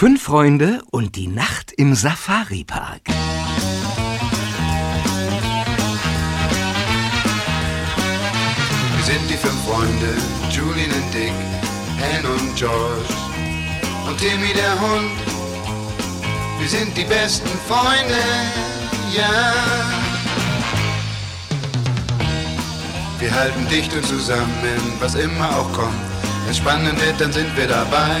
Fünf Freunde und die Nacht im Safari-Park. Wir sind die fünf Freunde, Julian und Dick, Anne und George und Timmy der Hund. Wir sind die besten Freunde, ja. Wir halten dicht und zusammen, was immer auch kommt. Wenn spannend wird, dann sind wir dabei.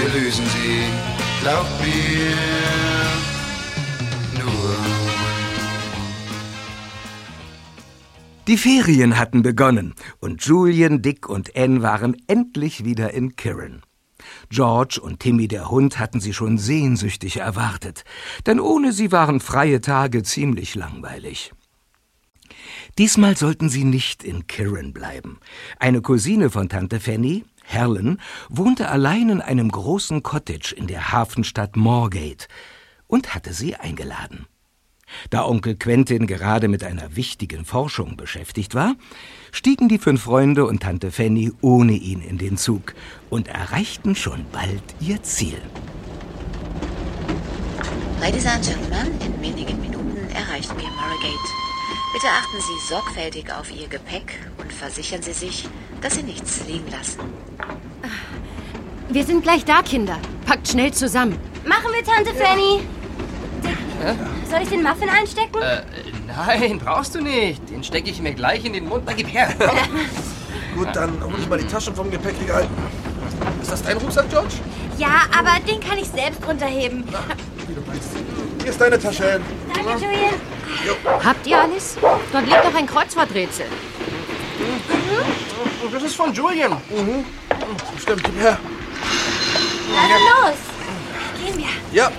wir lösen sie, glaubt mir. Die Ferien hatten begonnen und Julian, Dick und Anne waren endlich wieder in Kirin. George und Timmy der Hund hatten sie schon sehnsüchtig erwartet, denn ohne sie waren freie Tage ziemlich langweilig. Diesmal sollten sie nicht in Kirin bleiben. Eine Cousine von Tante Fanny, Helen, wohnte allein in einem großen Cottage in der Hafenstadt Moorgate und hatte sie eingeladen. Da Onkel Quentin gerade mit einer wichtigen Forschung beschäftigt war, stiegen die fünf Freunde und Tante Fanny ohne ihn in den Zug und erreichten schon bald ihr Ziel. Ladies and Gentlemen, in wenigen Minuten erreichen wir Margate. Bitte achten Sie sorgfältig auf Ihr Gepäck und versichern Sie sich, dass Sie nichts liegen lassen. Wir sind gleich da, Kinder. Packt schnell zusammen. Machen wir, Tante Fanny. Dick, soll ich den Muffin einstecken? Äh, nein, brauchst du nicht. Den stecke ich mir gleich in den Mund. Na, gib her. Gut, dann hol ich mal die Taschen vom Gepäckregal. Ist das dein Rucksack, George? Ja, aber den kann ich selbst runterheben. Wie du meinst. Hier ist deine Tasche. Danke, Julian. Habt ihr alles? Dort liegt noch ein Kreuzworträtsel. Das ist von Julian. Stimmt, gib her. Also los. Gehen wir. Ja.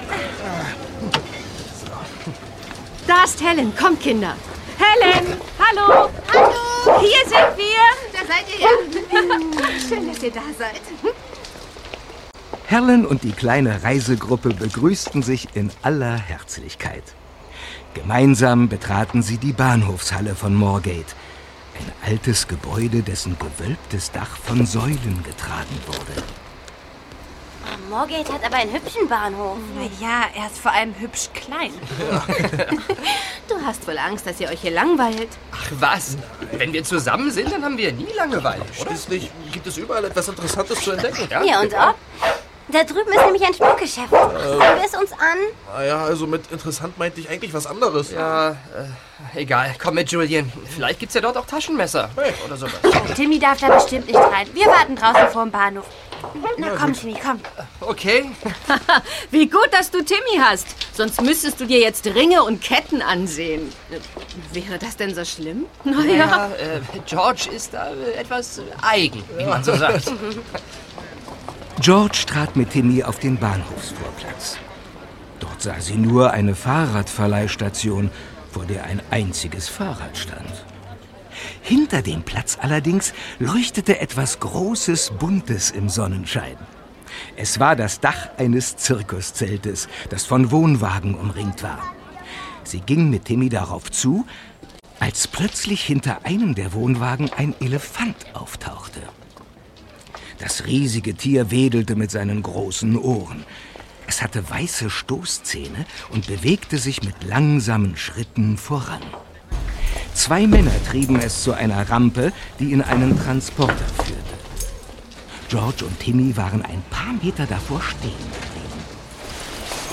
Da ist Helen. Kommt, Kinder. Helen! Hallo! Hallo. Hier sind wir! Da seid ihr ja. Schön, dass ihr da seid. Helen und die kleine Reisegruppe begrüßten sich in aller Herzlichkeit. Gemeinsam betraten sie die Bahnhofshalle von Moorgate, ein altes Gebäude, dessen gewölbtes Dach von Säulen getragen wurde. Moorgate hat aber einen hübschen Bahnhof. Ja, er ist vor allem hübsch klein. du hast wohl Angst, dass ihr euch hier langweilt. Ach was? Wenn wir zusammen sind, dann haben wir nie Langeweile? Schließlich gibt es überall etwas Interessantes zu entdecken. Ja? Hier und ob. Da drüben ist nämlich ein Schmuckgeschäft. Schauen wir es uns an. Naja, also mit interessant meinte ich eigentlich was anderes. Ja, äh, egal. Komm mit, Julian. Vielleicht gibt's ja dort auch Taschenmesser. Hey. Oder sowas. Timmy darf da bestimmt nicht rein. Wir warten draußen vor dem Bahnhof. Na komm, Timmy, komm. Okay. Wie gut, dass du Timmy hast. Sonst müsstest du dir jetzt Ringe und Ketten ansehen. Äh, Wäre das denn so schlimm? Naja. Ja, äh, George ist da äh, etwas äh, eigen, wie man so sagt. George trat mit Timmy auf den Bahnhofsvorplatz. Dort sah sie nur eine Fahrradverleihstation, vor der ein einziges Fahrrad stand. Hinter dem Platz allerdings leuchtete etwas Großes, Buntes im Sonnenschein. Es war das Dach eines Zirkuszeltes, das von Wohnwagen umringt war. Sie ging mit Timmy darauf zu, als plötzlich hinter einem der Wohnwagen ein Elefant auftauchte. Das riesige Tier wedelte mit seinen großen Ohren. Es hatte weiße Stoßzähne und bewegte sich mit langsamen Schritten voran. Zwei Männer trieben es zu einer Rampe, die in einen Transporter führte. George und Timmy waren ein paar Meter davor stehen geblieben.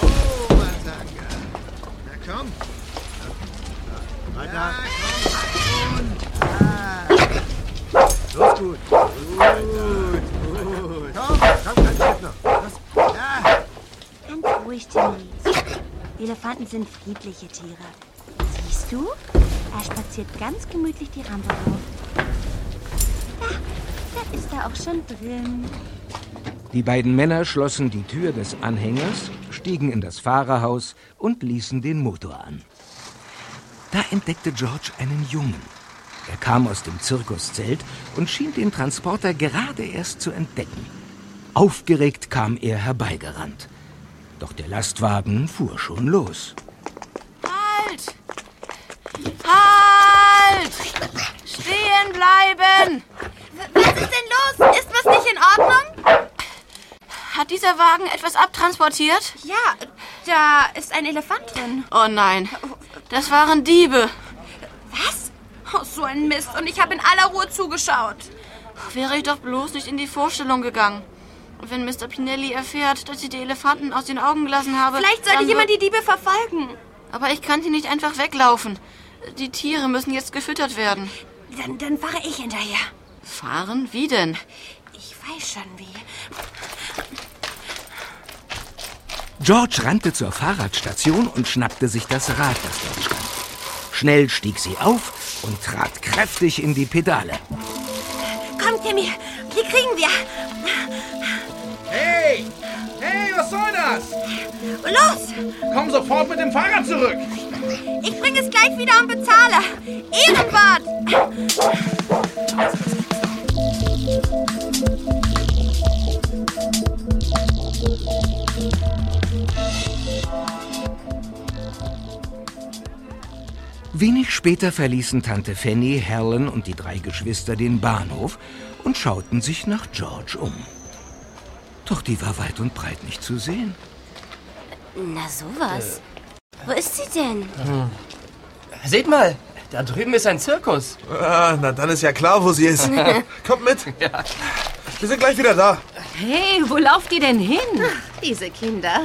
Oh, Matanga. Na komm. Weiter. Ja, komm. Ah. Los, gut. Gut. Ruhig, Timmy. Elefanten sind friedliche Tiere. Siehst du? Er spaziert ganz gemütlich die Rampe rauf. Da, da ist er auch schon drin. Die beiden Männer schlossen die Tür des Anhängers, stiegen in das Fahrerhaus und ließen den Motor an. Da entdeckte George einen Jungen. Er kam aus dem Zirkuszelt und schien den Transporter gerade erst zu entdecken. Aufgeregt kam er herbeigerannt. Doch der Lastwagen fuhr schon los. Halt! Halt! Stehen bleiben! Was ist denn los? Ist was nicht in Ordnung? Hat dieser Wagen etwas abtransportiert? Ja, da ist ein Elefant drin. Oh nein, das waren Diebe. Was? Oh, so ein Mist. Und ich habe in aller Ruhe zugeschaut. Wäre ich doch bloß nicht in die Vorstellung gegangen. Wenn Mr. Pinelli erfährt, dass ich die Elefanten aus den Augen gelassen habe. Vielleicht sollte jemand die Diebe verfolgen. Aber ich kann hier nicht einfach weglaufen. Die Tiere müssen jetzt gefüttert werden. Dann, dann fahre ich hinterher. Fahren? Wie denn? Ich weiß schon wie. George rannte zur Fahrradstation und schnappte sich das Rad, das dort stand. Schnell stieg sie auf und trat kräftig in die Pedale. Komm, Timmy, die kriegen wir. Hey! Hey, was soll das? Los, Komm sofort mit dem Fahrrad zurück! ich bringe es gleich wieder und bezahle. Ehrenwort. Wenig später verließen Tante Fanny, Helen und die drei Geschwister den Bahnhof und schauten sich nach George um. Doch die war weit und breit nicht zu sehen. Na sowas. Wo ist sie denn? Seht mal, da drüben ist ein Zirkus. Ah, na dann ist ja klar, wo sie ist. Kommt mit. Wir sind gleich wieder da. Hey, wo lauft ihr denn hin? Diese Kinder.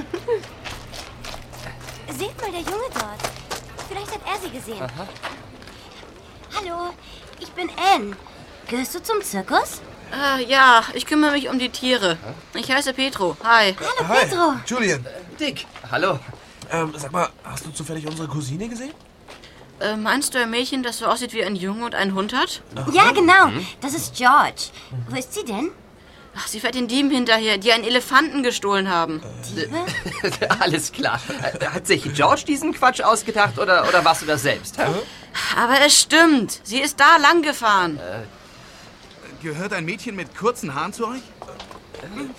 Seht mal, der Junge dort. Vielleicht hat er sie gesehen. Hallo, ich bin Anne. Gehörst du zum Zirkus? Ah, ja, ich kümmere mich um die Tiere. Ich heiße Petro. Hi. Hallo, Hi, Pedro. Julian. Dick, hallo. Ähm, sag mal, hast du zufällig unsere Cousine gesehen? Äh, meinst du ein Mädchen, das so aussieht wie ein Junge und einen Hund hat? Ja, genau. Das ist George. Wo ist sie denn? Ach, sie fährt den Dieben hinterher, die einen Elefanten gestohlen haben. Alles klar. Äh, Hat sich George diesen Quatsch ausgedacht oder, oder warst du das selbst? hä? Aber es stimmt. Sie ist da lang gefahren. Gehört ein Mädchen mit kurzen Haaren zu euch?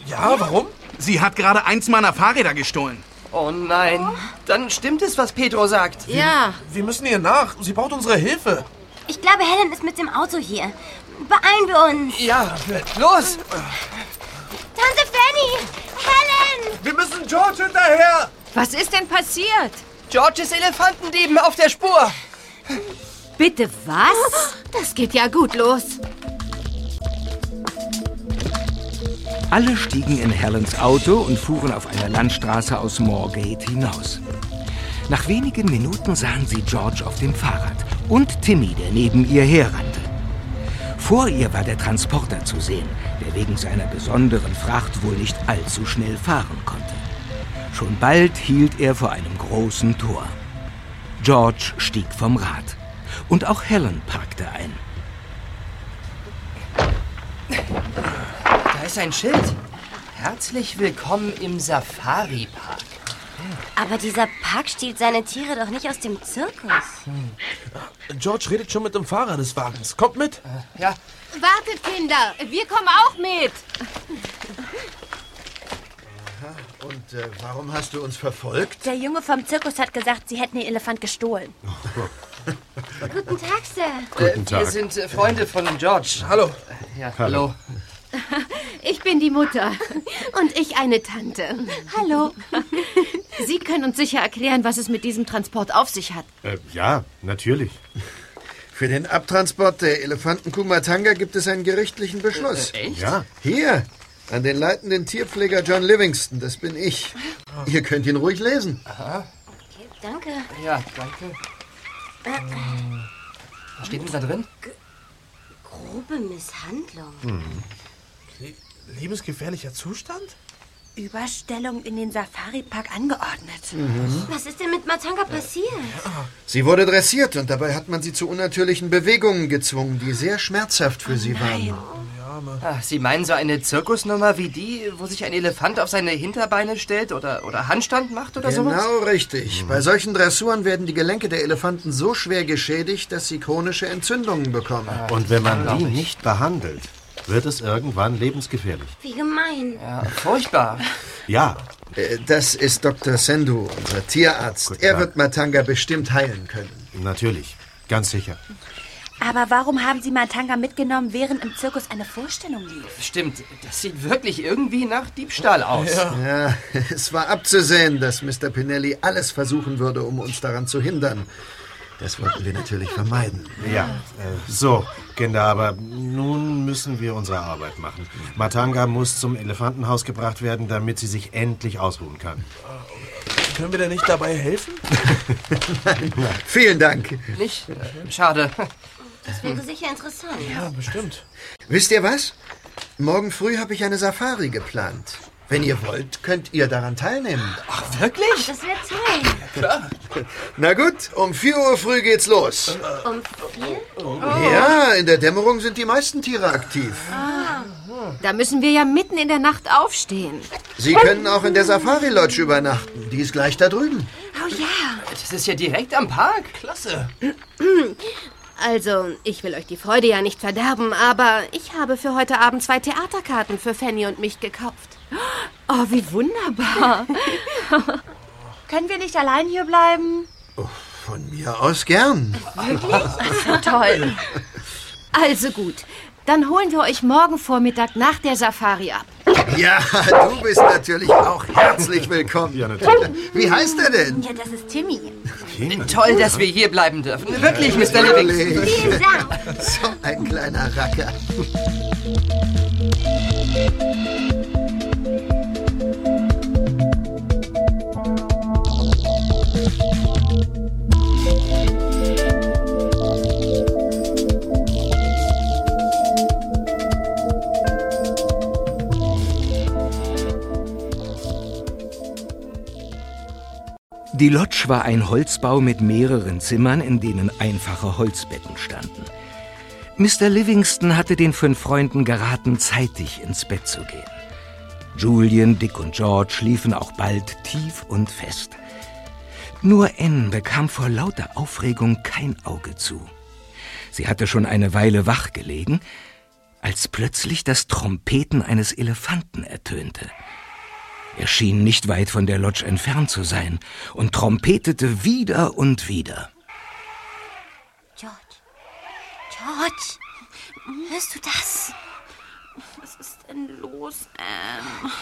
Ja, warum? Sie hat gerade eins meiner Fahrräder gestohlen. Oh nein. Dann stimmt es, was Pedro sagt. Ja, Wir müssen ihr nach. Sie braucht unsere Hilfe. Ich glaube, Helen ist mit dem Auto hier. Beeilen wir uns. Ja, los! Tante Fanny! Helen! Wir müssen George hinterher. was ist denn passiert? George ist Elefantendieben auf der Spur. Bitte was? Das geht ja gut los. Alle stiegen in Helens Auto und fuhren auf einer Landstraße aus Moorgate hinaus. Nach wenigen Minuten sahen sie George auf dem Fahrrad und Timmy, der neben ihr herrannte. Vor ihr war der Transporter zu sehen, der wegen seiner besonderen Fracht wohl nicht allzu schnell fahren konnte. Schon bald hielt er vor einem großen Tor. George stieg vom Rad. Und auch Helen parkte ein. Ist ein Schild. Herzlich willkommen im Safari-Park. Aber dieser Park stiehlt seine Tiere doch nicht aus dem Zirkus. George redet schon mit dem Fahrer des Wagens. Kommt mit. Ja, Wartet, Kinder. Wir kommen auch mit. Und äh, warum hast du uns verfolgt? Der Junge vom Zirkus hat gesagt, sie hätten den Elefant gestohlen. Guten Tag, Sir. äh, wir sind äh, Freunde von George. Hallo. Ja, hallo. Ich bin die Mutter. Und ich eine Tante. Hallo. Sie können uns sicher erklären, was es mit diesem Transport auf sich hat. Äh, ja, natürlich. Für den Abtransport der Elefanten Kumatanga gibt es einen gerichtlichen Beschluss. Echt? Ja. Hier, an den leitenden Tierpfleger John Livingston, das bin ich. Ihr könnt ihn ruhig lesen. Danke. Ja, danke. Ähm, Was steht denn da drin? Grobe Misshandlung. Lebensgefährlicher Zustand? Überstellung in den Safari-Park angeordnet. Was ist denn mit Matanga passiert? Sie wurde dressiert und dabei hat man sie zu unnatürlichen Bewegungen gezwungen, die sehr schmerzhaft für sie waren. Ja, Zirkusnummer. Ach, Sie meinen so eine Zirkusnummer wie die, wo sich ein Elefant auf seine Hinterbeine stellt oder, oder Handstand macht oder sowas? Genau richtig. Bei solchen Dressuren werden die Gelenke der Elefanten so schwer geschädigt, dass sie chronische Entzündungen bekommen. Und wenn man die nicht behandelt, wird es irgendwann lebensgefährlich. Wie gemein. Ja, furchtbar. Ja, Äh, Das ist Dr. Sendu, unser Tierarzt. Guten Er Tag. wird Matanga bestimmt heilen können. natürlich. Ganz sicher. Aber warum haben Sie Matanga mitgenommen, während im Zirkus eine Vorstellung lief? Stimmt, das sieht wirklich irgendwie nach Diebstahl aus. Ja, es war abzusehen, dass Mr. Pinelli alles versuchen würde, um uns daran zu hindern. Das wollten wir natürlich vermeiden. Ja, äh, so, Kinder, aber nun müssen wir unsere Arbeit machen. Matanga muss zum Elefantenhaus gebracht werden, damit sie sich endlich ausruhen kann. Können wir denn nicht dabei helfen? Vielen Dank. Nicht? Schade. Das wäre sicher interessant. Ja, bestimmt. Wisst ihr was? Morgen früh habe ich eine Safari geplant. Wenn ihr wollt, könnt ihr daran teilnehmen. Ach, wirklich? Das wäre toll. Klar. Na gut, um 4 Uhr früh geht's los. Um vier? Ja, in der Dämmerung sind die meisten Tiere aktiv. Da müssen wir ja mitten in der Nacht aufstehen. Sie können auch in der Safari Lodge übernachten. Die ist gleich da drüben. Oh ja. Das ist ja direkt am Park. Klasse. Also, ich will euch die Freude ja nicht verderben, aber ich habe für heute Abend zwei Theaterkarten für Fanny und mich gekauft. Oh, wie wunderbar. Können wir nicht allein hier bleiben? Von mir aus gern. Wirklich? Toll. Also gut, dann holen wir euch morgen Vormittag nach der Safari ab. Ja, du bist natürlich auch herzlich willkommen. Ja, natürlich. Wie heißt er denn? Ja, das ist Timmy. Toll, dass wir hier bleiben dürfen. Wirklich, Mr. Livingston. Natürlich. Vielen Dank. So ein kleiner Racker. Die Lodge war ein Holzbau mit mehreren Zimmern, in denen einfache Holzbetten standen. Mr. Livingston hatte den fünf Freunden geraten, zeitig ins Bett zu gehen. Julian, Dick und George schliefen auch bald tief und fest. Nur Anne bekam vor lauter Aufregung kein Auge zu. Sie hatte schon eine Weile wach gelegen, als plötzlich das Trompeten eines Elefanten ertönte. Er schien nicht weit von der Lodge entfernt zu sein und trompetete wieder und wieder. George. George. Hörst du das? Was ist denn los, Anne?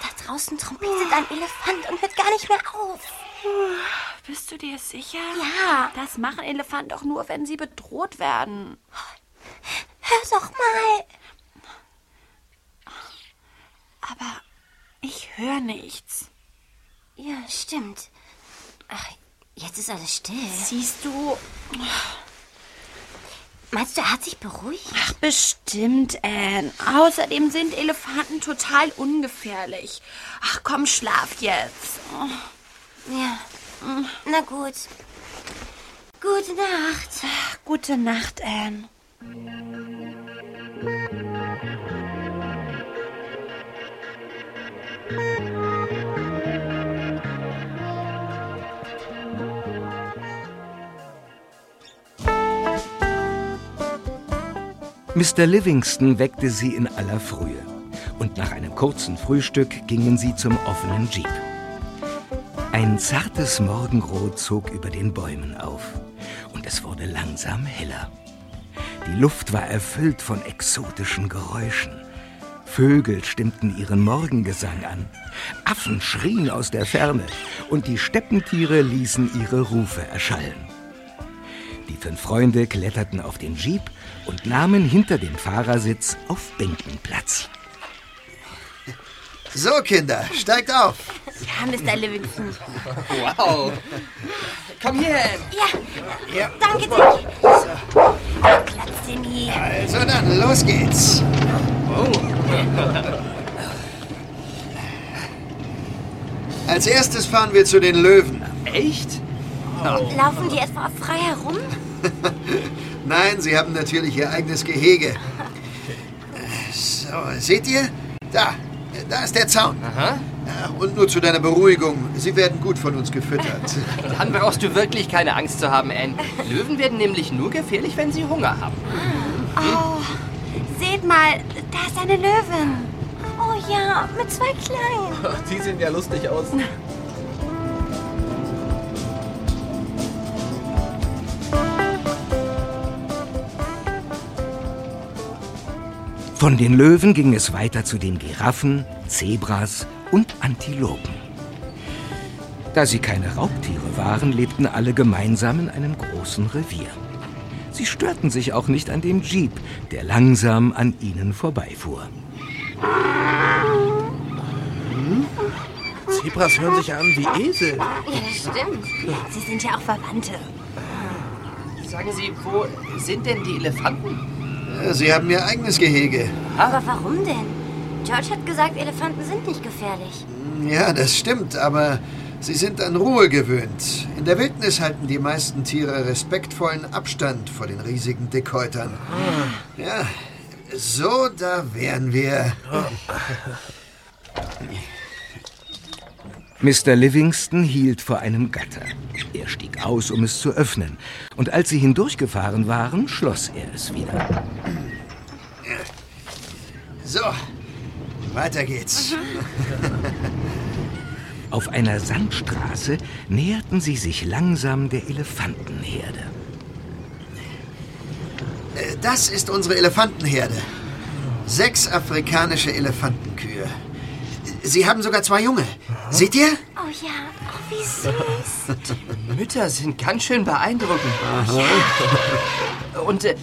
Da draußen trompetet ein Elefant und hört gar nicht mehr auf. Bist du dir sicher? Ja. Das machen Elefanten doch nur, wenn sie bedroht werden. Hör doch mal. Aber ich höre nichts. Ja, stimmt. Ach, jetzt ist alles still. Siehst du? Meinst du, er hat sich beruhigt? Ach, bestimmt, Anne. Außerdem sind Elefanten total ungefährlich. Ach, komm, schlaf jetzt. Oh. Ja. Na gut. Gute Nacht. Ach, gute Nacht, Anne. Mr. Livingston weckte sie in aller Frühe. Und nach einem kurzen Frühstück gingen sie zum offenen Jeep. Ein zartes Morgenrot zog über den Bäumen auf. Und es wurde langsam heller. Die Luft war erfüllt von exotischen Geräuschen. Vögel stimmten ihren Morgengesang an. Affen schrien aus der Ferne. Und die Steppentiere ließen ihre Rufe erschallen. Die fünf Freunde kletterten auf den Jeep und nahmen hinter dem Fahrersitz auf Bänken Platz. So, Kinder, steigt auf. Ja, Mr. Livingston. Wow. Komm hier, Anne. Ja. Ja. Danke, Dick. So. Platz, Timmy. Also dann, los geht's. Als erstes fahren wir zu den Löwen. Echt? Laufen die etwa frei herum? Nein, sie haben natürlich ihr eigenes Gehege. So, seht ihr? Da, da ist der Zaun. Aha. Und nur zu deiner Beruhigung, sie werden gut von uns gefüttert. Dann brauchst du wirklich keine Angst zu haben, Anne. Löwen werden nämlich nur gefährlich, wenn sie Hunger haben. Oh, seht mal, da ist eine Löwin. Oh ja, mit zwei Kleinen. Die sehen ja lustig aus. Von den Löwen ging es weiter zu den Giraffen, Zebras und Antilopen. Da sie keine Raubtiere waren, lebten alle gemeinsam in einem großen Revier. Sie störten sich auch nicht an dem Jeep, der langsam an ihnen vorbeifuhr. Zebras hören sich an wie Esel. Ja, das stimmt. Sie sind ja auch Verwandte. Sagen Sie, wo sind denn die Elefanten? Sie haben ihr eigenes Gehege. Aber warum denn? George hat gesagt, Elefanten sind nicht gefährlich. Ja, das stimmt, aber sie sind an Ruhe gewöhnt. In der Wildnis halten die meisten Tiere respektvollen Abstand vor den riesigen Dickhäutern. Ja, so, da wären wir. Mr. Livingston hielt vor einem Gatter. Er stieg aus, um es zu öffnen. Und als sie hindurchgefahren waren, schloss er es wieder. So, weiter geht's. Auf einer Sandstraße näherten sie sich langsam der Elefantenherde. Äh, Das ist unsere Elefantenherde. Sechs afrikanische Elefantenkühe. Sie haben sogar zwei Junge. Seht ihr? Oh ja, oh, wie süß. Die Mütter sind ganz schön beeindruckend. Und äh,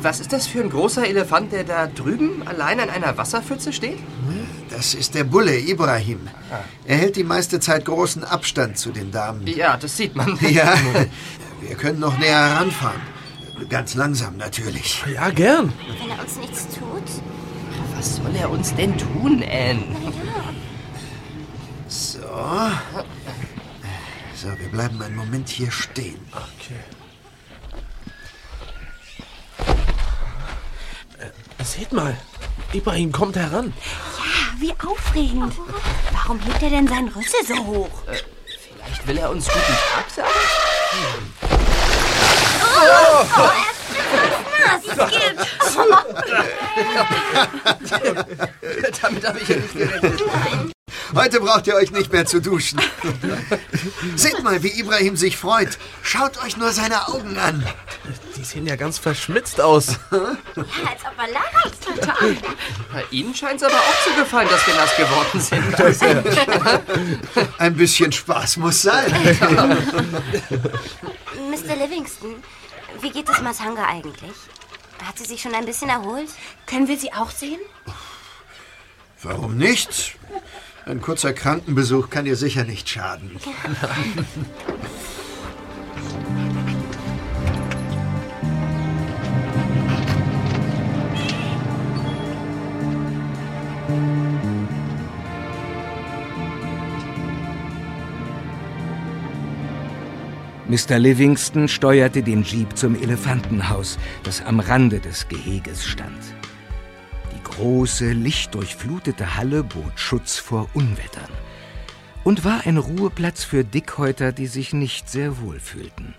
was ist das für ein großer Elefant, der da drüben allein an einer Wasserpfütze steht? Das ist der Bulle Ibrahim. Er hält die meiste Zeit großen Abstand zu den Damen. Ja, das sieht man. Ja, wir können noch näher heranfahren. Ganz langsam natürlich. Ja, gern. Wenn er uns nichts tut. Was soll er uns denn tun, Anne? So. So, wir bleiben einen Moment hier stehen. Okay. Äh, Seht mal, Ibrahim kommt heran. Ja, wie aufregend. Warum hebt er denn seinen Rüssel so hoch? Vielleicht will er uns guten Tag sagen? Oh, oh er ist. Geht. Damit habe ich ja nicht gerechnet. Heute braucht ihr euch nicht mehr zu duschen. Seht mal, wie Ibrahim sich freut. Schaut euch nur seine Augen an. Die sehen ja ganz verschmitzt aus. Ja, als ob er lacht. Total. Bei Ihnen scheint es aber auch zu gefallen, dass wir nass geworden sind. Ein bisschen Spaß muss sein. Mr. Livingston, wie geht es Masanga eigentlich? Hat sie sich schon ein bisschen erholt? Können wir sie auch sehen? Warum nicht? Ein kurzer Krankenbesuch kann ihr sicher nicht schaden. Mr. Livingston steuerte den Jeep zum Elefantenhaus, das am Rande des Geheges stand. Die große, lichtdurchflutete Halle bot Schutz vor Unwettern und war ein Ruheplatz für Dickhäuter, die sich nicht sehr wohl fühlten.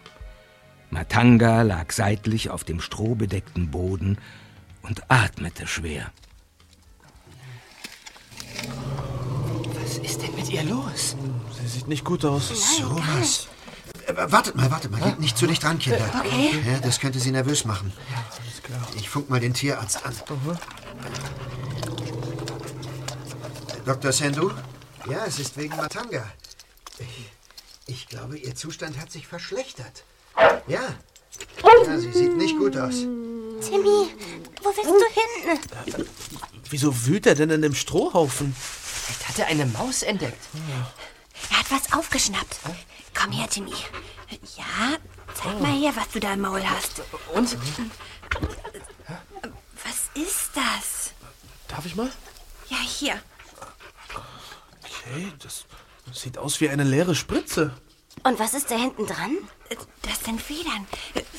Matanga lag seitlich auf dem strohbedeckten Boden und atmete schwer. Was ist denn mit ihr los? Sie sieht nicht gut aus. So was. Äh, Wartet mal, wartet mal. Geht nicht zu dicht ran, Kinder. Okay. Ja, das könnte sie nervös machen. Ich funk mal den Tierarzt an. Dr. Sandu? Ja, es ist wegen Matanga. Ich, ich glaube, ihr Zustand hat sich verschlechtert. Ja. Ja, sie sieht nicht gut aus. Timmy, wo willst du hin? Wieso wühlt er denn in dem Strohhaufen? Vielleicht hat er eine Maus entdeckt. Er hat was aufgeschnappt. Komm her, Timmy. Ja, zeig mal her, was du da im Maul hast. Und? Was ist das? Darf ich mal? Ja, hier. Okay, das sieht aus wie eine leere Spritze. Und was ist da hinten dran? Das sind Federn,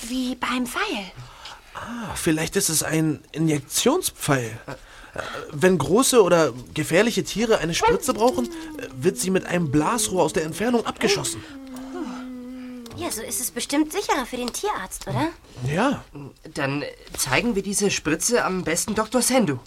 wie beim Pfeil. Ah, vielleicht ist es ein Injektionspfeil. Wenn große oder gefährliche Tiere eine Spritze brauchen, wird sie mit einem Blasrohr aus der Entfernung abgeschossen. Ja, so ist es bestimmt sicherer für den Tierarzt, oder? Ja. Dann zeigen wir diese Spritze am besten Dr. Sendu.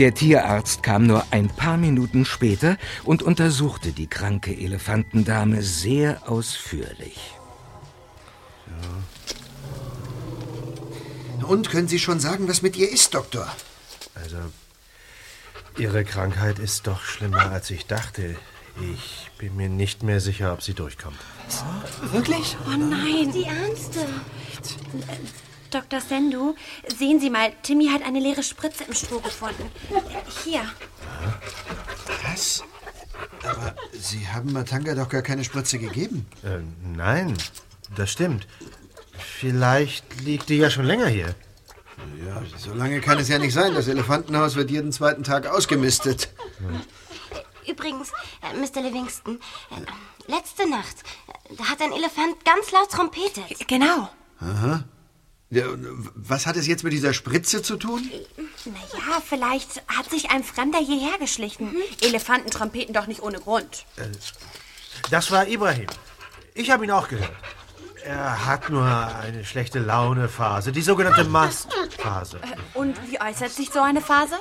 Der Tierarzt kam nur ein paar Minuten später und untersuchte die kranke Elefantendame sehr ausführlich. Und können Sie schon sagen, was mit ihr ist, Doktor? Also, Ihre Krankheit ist doch schlimmer, als ich dachte. Ich bin mir nicht mehr sicher, ob sie durchkommt. Wirklich? Oh nein. Die Ernste. Dr. Sendu, sehen Sie mal, Timmy hat eine leere Spritze im Stroh gefunden. Hier. Was? Aber Sie haben Matanga doch gar keine Spritze gegeben. Äh, nein, das stimmt. Vielleicht liegt die ja schon länger hier. Ja, so lange kann es ja nicht sein. Das Elefantenhaus wird jeden zweiten Tag ausgemistet. Übrigens, äh, Mr. Livingston, äh, letzte Nacht, äh, da hat ein Elefant ganz laut trompetet. Genau. Aha. Und was hat es jetzt mit dieser Spritze zu tun? Naja, vielleicht hat sich ein Fremder hierher geschlichen. Elefanten trompeten doch nicht ohne Grund. Das war Ibrahim. Ich habe ihn auch gehört. Er hat nur eine schlechte Launephase, die sogenannte Mastphase. Und wie äußert sich so eine Phase?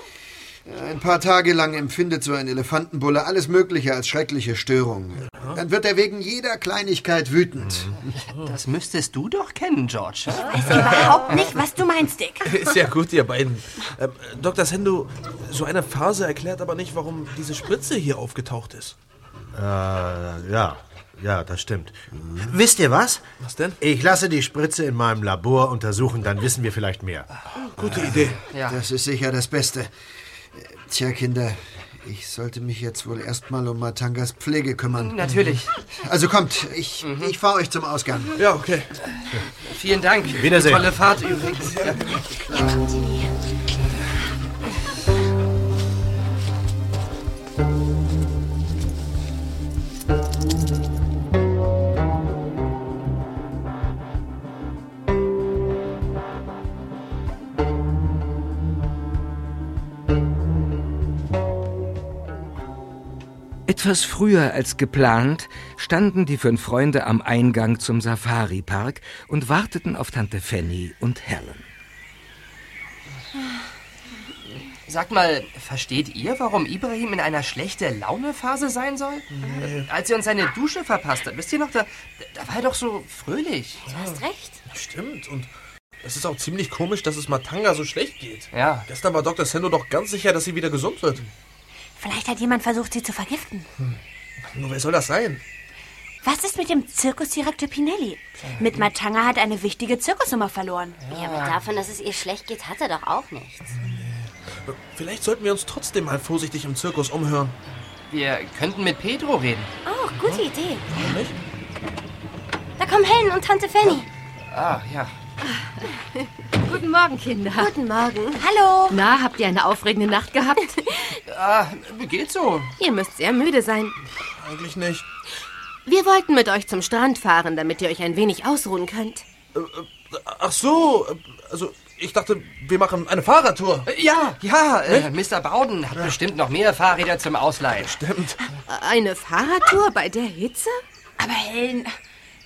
Ein paar Tage lang empfindet so ein Elefantenbulle alles Mögliche als schreckliche Störung. Dann wird er wegen jeder Kleinigkeit wütend. Das müsstest du doch kennen, George. Weiß überhaupt nicht, was du meinst, Dick. Ist ja gut, ihr beiden. Ähm, Dr. Sendu, so eine Phase erklärt aber nicht, warum diese Spritze hier aufgetaucht ist. Äh, ja, ja, das stimmt. Wisst ihr was? Was denn? Ich lasse die Spritze in meinem Labor untersuchen, dann wissen wir vielleicht mehr. Gute Idee. Ja. Das ist sicher das Beste. Tja, Kinder, ich sollte mich jetzt wohl erstmal um Matangas Pflege kümmern. Natürlich. Also kommt, ich, ich fahre euch zum Ausgang. Ja, okay. Vielen Dank. Wiedersehen. Tolle Fahrt übrigens. Ja. Etwas früher als geplant standen die fünf Freunde am Eingang zum Safari-Park und warteten auf Tante Fanny und Helen. Sagt mal, versteht ihr, warum Ibrahim in einer schlechte Launephase sein soll? Äh, Als er uns seine Dusche verpasst hat, wisst ihr noch, da, da war er doch so fröhlich. Du hast recht. Stimmt. Und es ist auch ziemlich komisch, dass es Matanga so schlecht geht. Ja. Gestern war Dr. Sendo doch ganz sicher, dass sie wieder gesund wird. Vielleicht hat jemand versucht, sie zu vergiften. Nur wer soll das sein? Was ist mit dem Zirkusdirektor Pinelli? Mit Matanga hat eine wichtige Zirkusnummer verloren. Ja, aber davon, dass es ihr schlecht geht, hat er doch auch nichts. Vielleicht sollten wir uns trotzdem mal vorsichtig im Zirkus umhören. Wir könnten mit Pedro reden. Oh, gute Idee. Warum nicht? Da kommen Helen und Tante Fanny. Ah, ja. Guten Morgen, Kinder. Guten Morgen. Hallo. Na, habt ihr eine aufregende Nacht gehabt? Ah, geht so. ihr müsst sehr müde sein. Eigentlich nicht. Wir wollten mit euch zum Strand fahren, damit ihr euch ein wenig ausruhen könnt. Ach so, äh, also ich dachte, wir machen eine Fahrradtour. Äh, Ja, ja, äh, Mr. Bowden hat bestimmt noch mehr Fahrräder zum Ausleihen. Stimmt. Eine Fahrradtour bei der Hitze? Aber Helen,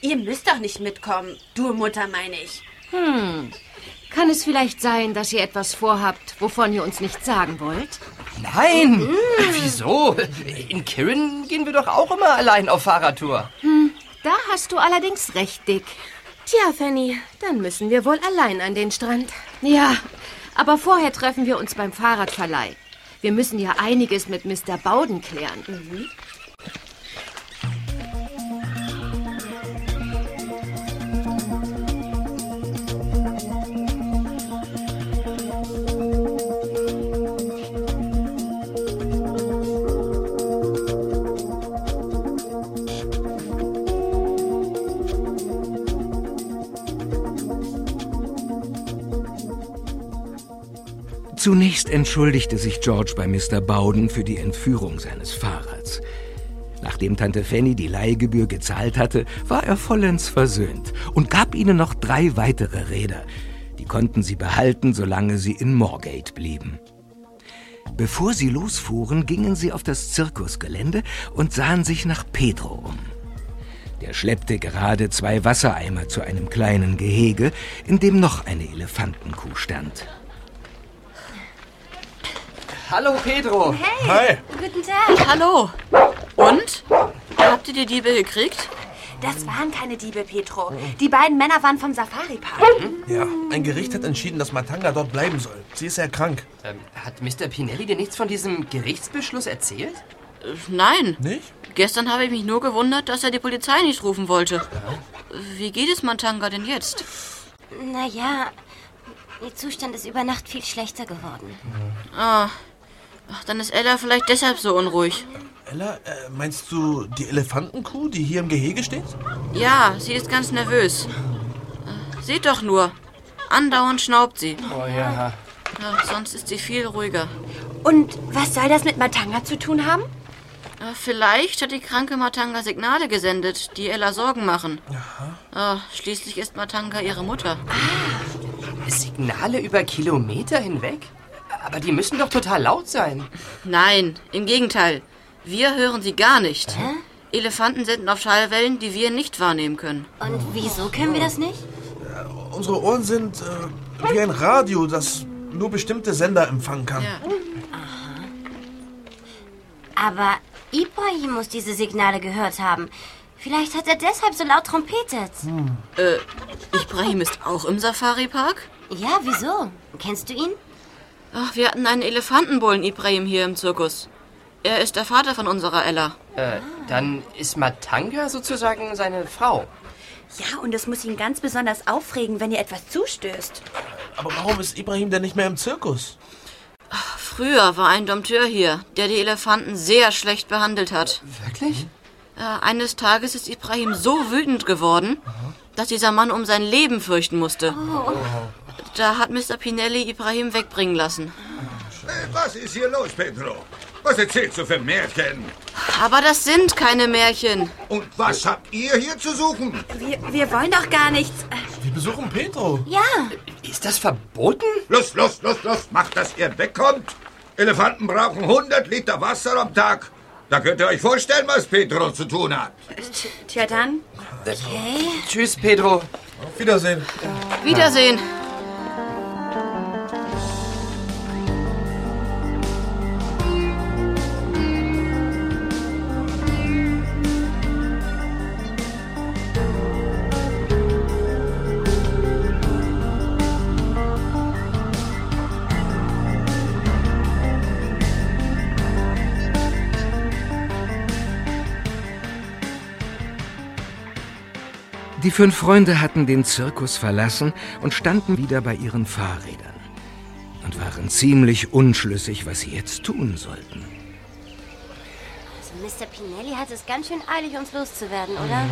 ihr müsst doch nicht mitkommen. Du Mutter, meine ich. Kann es vielleicht sein, dass ihr etwas vorhabt, wovon ihr uns nichts sagen wollt? Nein! Wieso? In Kirin gehen wir doch auch immer allein auf Fahrradtour. Da hast du allerdings recht, Dick. Tja, Fanny, dann müssen wir wohl allein an den Strand. Ja, aber vorher treffen wir uns beim Fahrradverleih. Wir müssen ja einiges mit Mr. Bowden klären. Zunächst entschuldigte sich George bei Mr. Bowden für die Entführung seines Fahrrads. Nachdem Tante Fanny die Leihgebühr gezahlt hatte, war er vollends versöhnt und gab ihnen noch drei weitere Räder. Die konnten sie behalten, solange sie in Moorgate blieben. Bevor sie losfuhren, gingen sie auf das Zirkusgelände und sahen sich nach Pedro um. Der schleppte gerade zwei Wassereimer zu einem kleinen Gehege, in dem noch eine Elefantenkuh stand. Hallo, Pedro. Hey. Hi. Guten Tag. Hallo. Und? Habt ihr die Diebe gekriegt? Das waren keine Diebe, Petro. Die beiden Männer waren vom Safari-Park. Ja, ein Gericht hat entschieden, dass Matanga dort bleiben soll. Sie ist ja krank. Ähm, hat Mr. Pinelli dir nichts von diesem Gerichtsbeschluss erzählt? Äh, Nein. Nicht? Gestern habe ich mich nur gewundert, dass er die Polizei nicht rufen wollte. Wie geht es Matanga denn jetzt? Naja, ihr Zustand ist über Nacht viel schlechter geworden. Ah. Ach, dann ist Ella vielleicht deshalb so unruhig. Ella, äh, meinst du die Elefantenkuh, die hier im Gehege steht? Ja, sie ist ganz nervös. Äh, Seht doch nur. Andauernd schnaubt sie. Oh ja. Ja, sonst ist sie viel ruhiger. Und was soll das mit Matanga zu tun haben? Äh, Vielleicht hat die kranke Matanga Signale gesendet, die Ella Sorgen machen. Ah, schließlich ist Matanga ihre Mutter. Signale über Kilometer hinweg? Aber die müssen doch total laut sein. Nein, im Gegenteil. Wir hören sie gar nicht. Elefanten senden auf Schallwellen, die wir nicht wahrnehmen können. Und wieso können wir das nicht? Unsere Ohren sind äh, wie ein Radio, das nur bestimmte Sender empfangen kann. Ja. Aber Ibrahim muss diese Signale gehört haben. Vielleicht hat er deshalb so laut trompetet. Äh, Ibrahim ist auch im Safari-Park? Ja, wieso? Kennst du ihn? Ach, wir hatten einen Elefantenbullen Ibrahim hier im Zirkus. Er ist der Vater von unserer Ella. Äh, dann ist Matanga sozusagen seine Frau. Ja, und es muss ihn ganz besonders aufregen, wenn ihr etwas zustößt. Aber warum ist Ibrahim denn nicht mehr im Zirkus? Früher war ein Dompteur hier, der die Elefanten sehr schlecht behandelt hat. Wirklich? Ja, eines Tages ist Ibrahim so wütend geworden, dass dieser Mann um sein Leben fürchten musste. Da hat Mr. Pinelli Ibrahim wegbringen lassen. Was ist hier los, Pedro? Was erzählst du für Märchen? Aber das sind keine Märchen. Und was habt ihr hier zu suchen? Wir, wir wollen doch gar nichts. Wir besuchen Pedro. Ja. Ist das verboten? Los, los, los, los, macht, dass ihr wegkommt. Elefanten brauchen 100 Liter Wasser am Tag. Da könnt ihr euch vorstellen, was Pedro zu tun hat. Tja, dann. Okay. Tschüss, Pedro. Auf Wiedersehen. Wiedersehen. Die fünf Freunde hatten den Zirkus verlassen und standen wieder bei ihren Fahrrädern und waren ziemlich unschlüssig, was sie jetzt tun sollten. Also Mr. Pinelli hat es ganz schön eilig, uns loszuwerden, oder?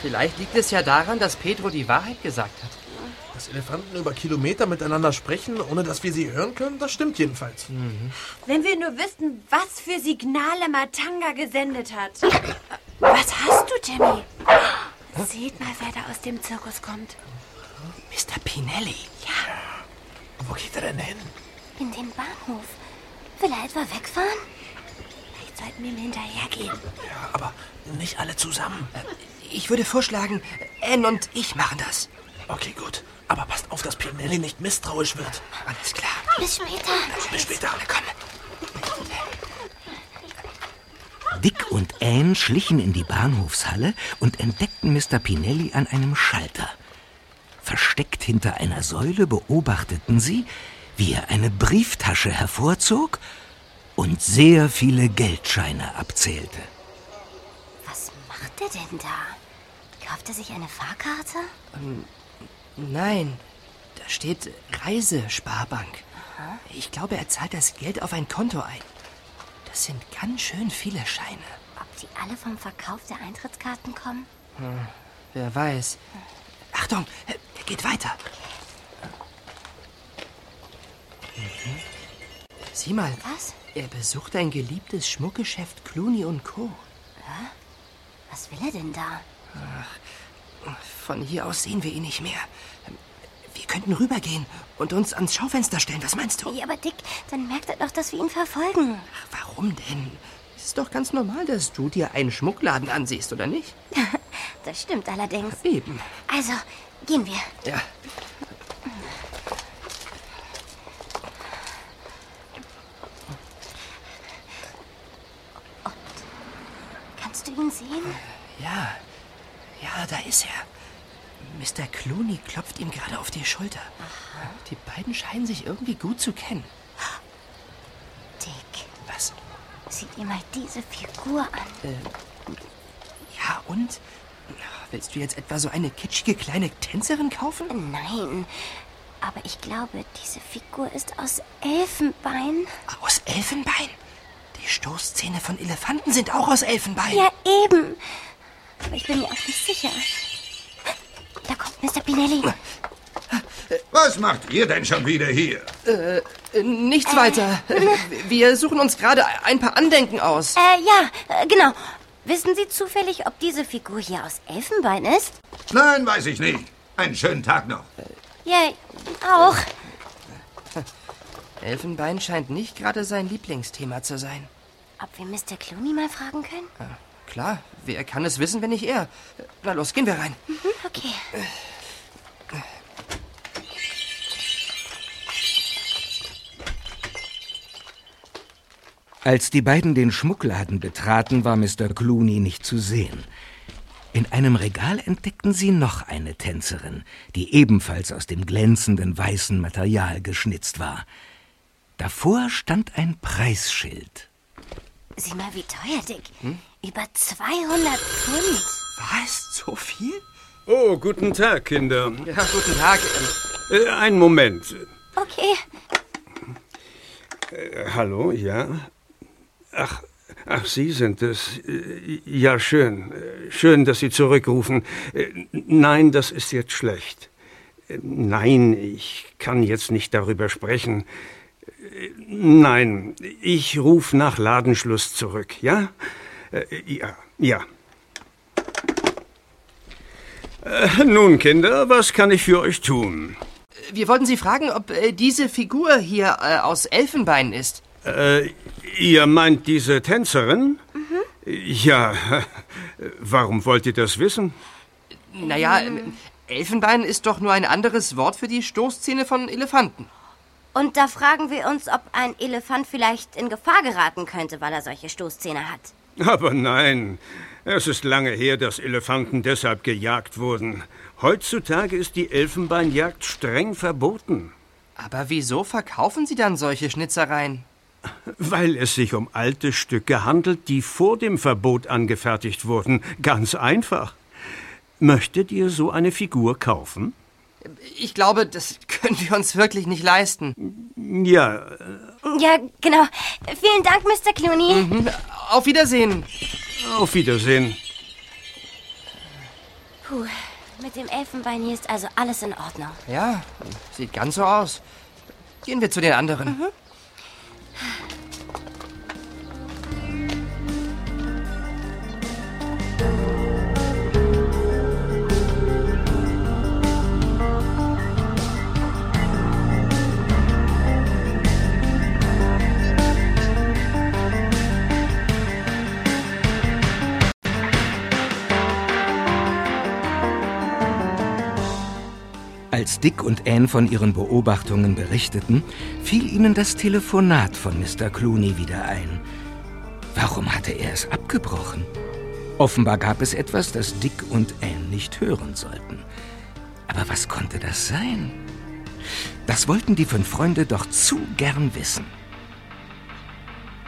Vielleicht liegt es ja daran, dass Pedro die Wahrheit gesagt hat. Dass Elefanten über Kilometer miteinander sprechen, ohne dass wir sie hören können, das stimmt jedenfalls. Wenn wir nur wüssten, was für Signale Matanga gesendet hat. Was hast du, Jimmy? Seht mal, wer da aus dem Zirkus kommt. Mr. Pinelli. Wo geht er denn hin? In den Bahnhof. Will er etwa wegfahren? Vielleicht sollten wir ihm hinterhergehen. Ja, aber nicht alle zusammen. Ich würde vorschlagen, Anne und ich machen das. Okay, gut. Aber passt auf, dass Pinelli nicht misstrauisch wird. Alles klar. Bis später. Bis später. Komm. Dick und Anne schlichen in die Bahnhofshalle und entdeckten Mr. Pinelli an einem Schalter. Versteckt hinter einer Säule beobachteten sie, wie er eine Brieftasche hervorzog und sehr viele Geldscheine abzählte. Was macht er denn da? Kauft er sich eine Fahrkarte? Nein, da steht Reisesparbank. Ich glaube, er zahlt das Geld auf ein Konto ein. Das sind ganz schön viele Scheine. Ob die alle vom Verkauf der Eintrittskarten kommen? Wer weiß. Achtung, er geht weiter. Sieh mal. Was? Er besucht ein geliebtes Schmuckgeschäft Clooney und Co. Hä? Was will er denn da? Ach, von hier aus sehen wir ihn nicht mehr. Wir könnten rübergehen und uns ans Schaufenster stellen. Was meinst du? Ja, aber Dick, dann merkt er doch, dass wir ihn verfolgen. Ach, warum denn? Es ist doch ganz normal, dass du dir einen Schmuckladen ansiehst, oder nicht? das stimmt allerdings. Eben. Also, gehen wir. Ja. Und, kannst du ihn sehen? Ja. Ja, da ist er. Mr. Clooney klopft ihm gerade auf die Schulter. Die beiden scheinen sich irgendwie gut zu kennen. Dick. Was? Sieh dir mal diese Figur an. Äh, ja, und? Willst du jetzt etwa so eine kitschige kleine Tänzerin kaufen? Nein. Aber ich glaube, diese Figur ist aus Elfenbein. Aus Elfenbein? Die Stoßzähne von Elefanten sind auch aus Elfenbein. Ja, eben. Aber ich bin mir auch nicht sicher. Da kommt Mr. Pinelli. Was macht ihr denn schon wieder hier? Äh, nichts weiter. Wir suchen uns gerade ein paar Andenken aus. Äh, ja, äh, genau. Wissen Sie zufällig, ob diese Figur hier aus Elfenbein ist? Nein, weiß ich nicht. Einen schönen Tag noch. Ja, auch. Elfenbein scheint nicht gerade sein Lieblingsthema zu sein. Ob wir Mr. Clooney mal fragen können? Äh, klar, wer kann es wissen, wenn nicht er? Na los, gehen wir rein. Mhm, okay. Als die beiden den Schmuckladen betraten, war Mr. Clooney nicht zu sehen. In einem Regal entdeckten sie noch eine Tänzerin, die ebenfalls aus dem glänzenden weißen Material geschnitzt war. Davor stand ein Preisschild. Sieh mal, wie teuer, Dick. Hm? Über 200 Pfund. Was? So viel? Oh, guten Tag, Kinder. Ja, guten Tag. Äh, einen Moment. Okay. Äh, hallo, ja? Ach, ach, Sie sind es. Ja, schön. Schön, dass Sie zurückrufen. Nein, das ist jetzt schlecht. Nein, ich kann jetzt nicht darüber sprechen. Nein, ich rufe nach Ladenschluss zurück, ja? Ja, ja. Nun, Kinder, was kann ich für euch tun? Wir wollten Sie fragen, ob äh, diese Figur hier äh, aus Elfenbein ist. Äh, ihr meint diese Tänzerin? Mhm. Ja, warum wollt ihr das wissen? Naja, Elfenbein ist doch nur ein anderes Wort für die Stoßzähne von Elefanten. Und da fragen wir uns, ob ein Elefant vielleicht in Gefahr geraten könnte, weil er solche Stoßzähne hat. Aber nein, es ist lange her, dass Elefanten deshalb gejagt wurden. Heutzutage ist die Elfenbeinjagd streng verboten. Aber wieso verkaufen Sie dann solche Schnitzereien? Weil es sich um alte Stücke handelt, die vor dem Verbot angefertigt wurden. Ganz einfach. Möchtet ihr so eine Figur kaufen? Ich glaube, das können wir uns wirklich nicht leisten. Ja. Ja, genau. Vielen Dank, Mr. Clooney. Mhm. Auf Wiedersehen. Auf Wiedersehen. Puh, mit dem Elfenbein hier ist also alles in Ordnung. Ja, sieht ganz so aus. Gehen wir zu den anderen. Mhm. Dick und Anne von ihren Beobachtungen berichteten, fiel ihnen das Telefonat von Mr. Clooney wieder ein. Warum hatte er es abgebrochen? Offenbar gab es etwas, das Dick und Anne nicht hören sollten. Aber was konnte das sein? Das wollten die fünf Freunde doch zu gern wissen.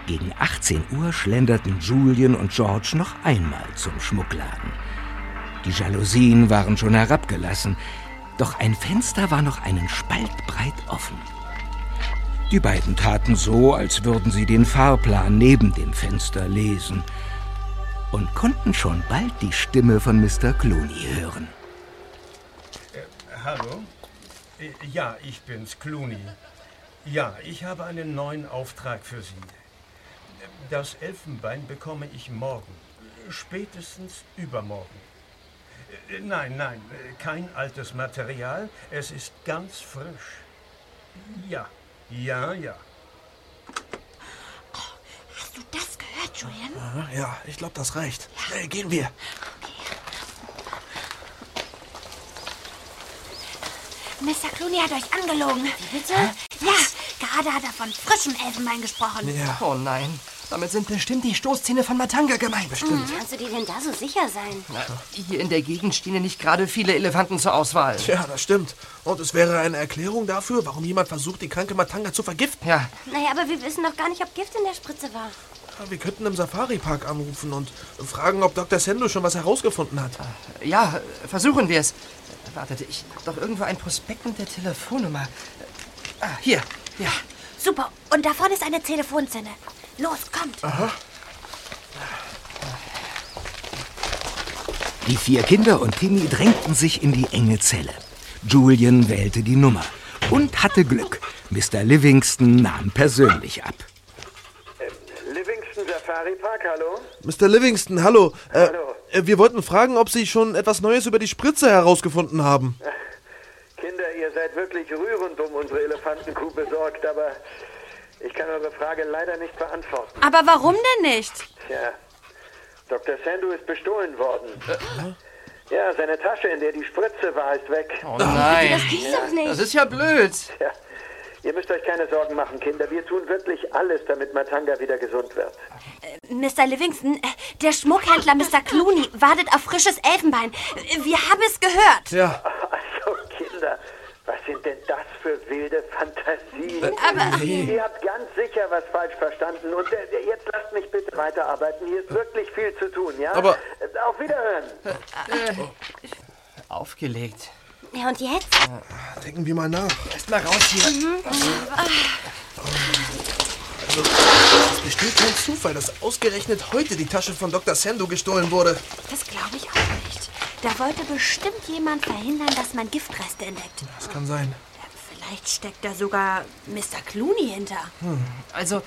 Gegen 18 Uhr schlenderten Julian und George noch einmal zum Schmuckladen. Die Jalousien waren schon herabgelassen, doch ein Fenster war noch einen Spalt breit offen. Die beiden taten so, als würden sie den Fahrplan neben dem Fenster lesen und konnten schon bald die Stimme von Mr. Clooney hören. Äh, hallo? Äh, ja, ich bin's, Clooney. Ja, ich habe einen neuen Auftrag für Sie. Das Elfenbein bekomme ich morgen. Spätestens übermorgen. Äh, Nein, nein, äh, kein altes Material. Es ist ganz frisch. Ja, ja, ja. Hast du das gehört, Julian? Aha, Ja, ich glaube, das reicht. Schnell, gehen wir. Mr. Clooney hat euch angelogen. Wie bitte? Ja, gerade hat er von frischem Elfenbein gesprochen. Oh nein. Damit sind bestimmt die Stoßzähne von Matanga gemeint. Bestimmt. Kannst du dir denn da so sicher sein? Na, hier in der Gegend stehen ja nicht gerade viele Elefanten zur Auswahl. Tja, das stimmt. Und es wäre eine Erklärung dafür, warum jemand versucht, die kranke Matanga zu vergiften. Ja. Naja, aber wir wissen doch gar nicht, ob Gift in der Spritze war. Ja, Wir könnten im Safari-Park anrufen und fragen, ob Dr. Sendo schon was herausgefunden hat. Ja, versuchen wir es. Wartet, ich hab doch irgendwo ein Prospekt mit der Telefonnummer. Ah, hier. Ja. Super. Und da vorne ist eine Telefonzelle. Los, kommt. Aha. Die vier Kinder und Timmy drängten sich in die enge Zelle. Julian wählte die Nummer und hatte Glück. Mr. Livingston nahm persönlich ab. Livingston Safari Park, hallo? Mr. Livingston, hallo. Äh, Hallo. äh, Wir wollten fragen, ob Sie schon etwas Neues über die Spritze herausgefunden haben. Kinder, ihr seid wirklich rührend um unsere Elefantenkuh besorgt, aber ich kann eure Frage leider nicht beantworten. Aber warum denn nicht? Tja, Dr. Sandu ist bestohlen worden. Ja, seine Tasche, in der die Spritze war, ist weg. Oh nein. Das gibt's doch nicht. Das ist ja blöd. Ja, ihr müsst euch keine Sorgen machen, Kinder. Wir tun wirklich alles, damit Matanga wieder gesund wird. Mr. Livingston, äh, der Schmuckhändler Mr. Clooney wartet auf frisches Elfenbein. Äh, Wir haben es gehört. Ja. Also, sind denn das für wilde Fantasien? Aber- Nee. Ihr habt ganz sicher was falsch verstanden. Und äh, jetzt lasst mich bitte weiterarbeiten. Hier ist wirklich viel zu tun, ja? Aber- Äh, Auf Wiederhören. Aufgelegt. Ja, und jetzt? Denken wir mal nach. Erst mal raus hier. Also, es ist bestimmt kein Zufall, dass ausgerechnet heute die Tasche von Dr. Sando gestohlen wurde. Das glaube ich auch nicht. Da wollte bestimmt jemand verhindern, dass man Giftreste entdeckt. Das kann sein. Vielleicht steckt da sogar Mr. Clooney hinter. Also,